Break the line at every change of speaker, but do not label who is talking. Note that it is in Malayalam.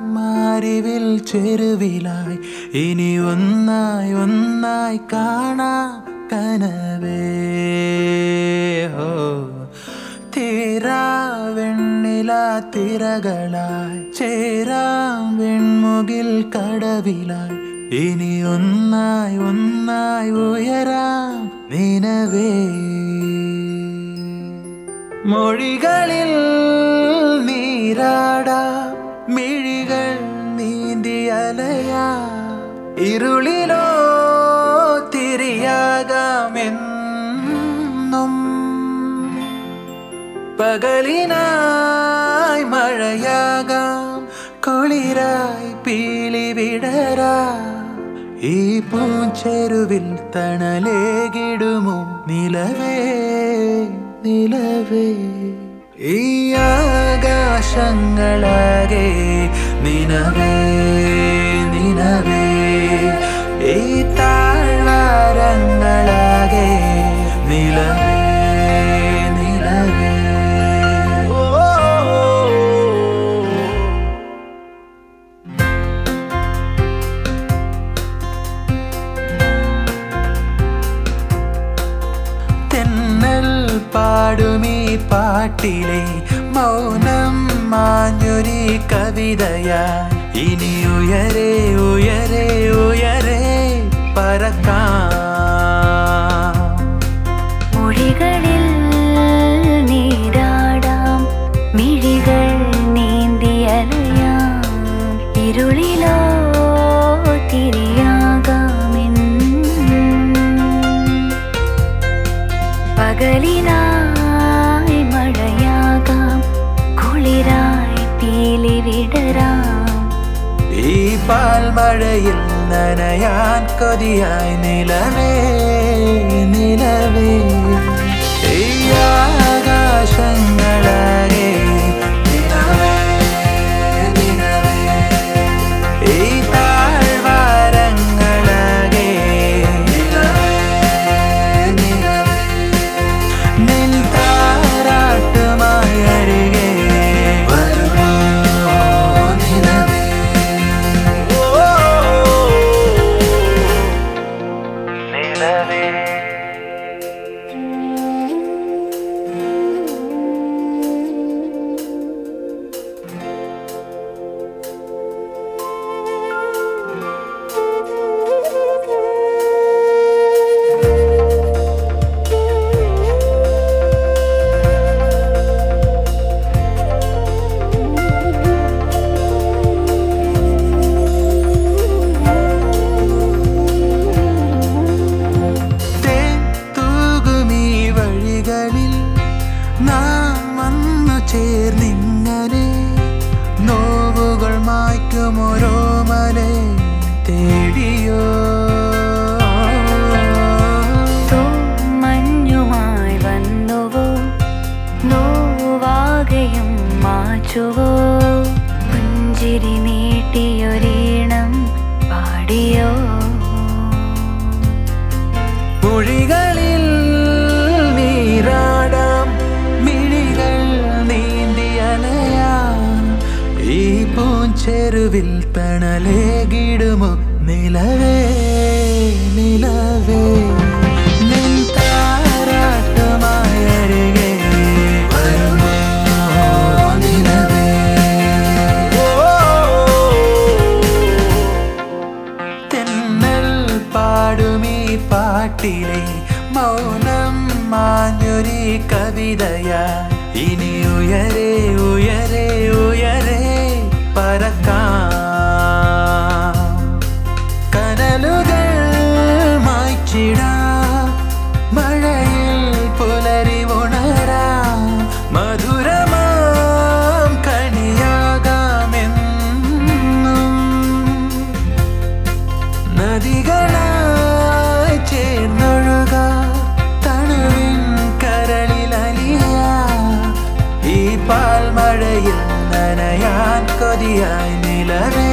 മാരിവിൽ ചെരുവിലായി. ഇനി ഒന്നായി ഒന്നായി കാണാ കനവേ. ഹോ തീരാ വെണ്ണില തിരകളായി. ചേരാ വെൺമുകിൽ കടവിലായി. ഇനി ഒന്നായി ഒന്നായി ഉയരാം നിനവേ. മൊഴികളിൽ നീരാടാ ഇരുളിലോ തിരിയാകാമെന്നും പകലിനായി മഴയാകാം കുളിരായി പീലി വിടരാ. ഈ പൂഞ്ചെരുവിൽ തണലേകിടുമോ? നിലവേ നിലവേ. ഈ ആകാശങ്ങളാകെ നിനവേ ഓ തെന്നൽ പാടുമീ പാട്ടിലെ മൗനം മാഞ്ഞൊരി കവിതയാ. ഇനി ഉയരെ ഉയരെ ഉയരെ പറക്കാം.
വിടരാം
ഈ പാൽമഴയിൽ നനയാൻ കൊതിയായി നിലവേ നിലവേ.
മാച്ചുവോ പുഞ്ചിരി നീട്ടിയൊരീണം പാടിയോ?
മൊഴികളിൽ നീരാടാം മിഴികൾ നീന്തി അലയാം. ഈ പൂഞ്ചെരുവിൽ തണലേകിടുമോ? നിലവേ നിലവേ. പാട്ടിലെ മൗനം മാഞ്ഞൊരി കവിതയാ. ഇനി ഉയരെ ഉയരെ ഉയരെ പറക്കാം. മഴയിൽ നനയാൻ കൊതിയായി നിലവേ.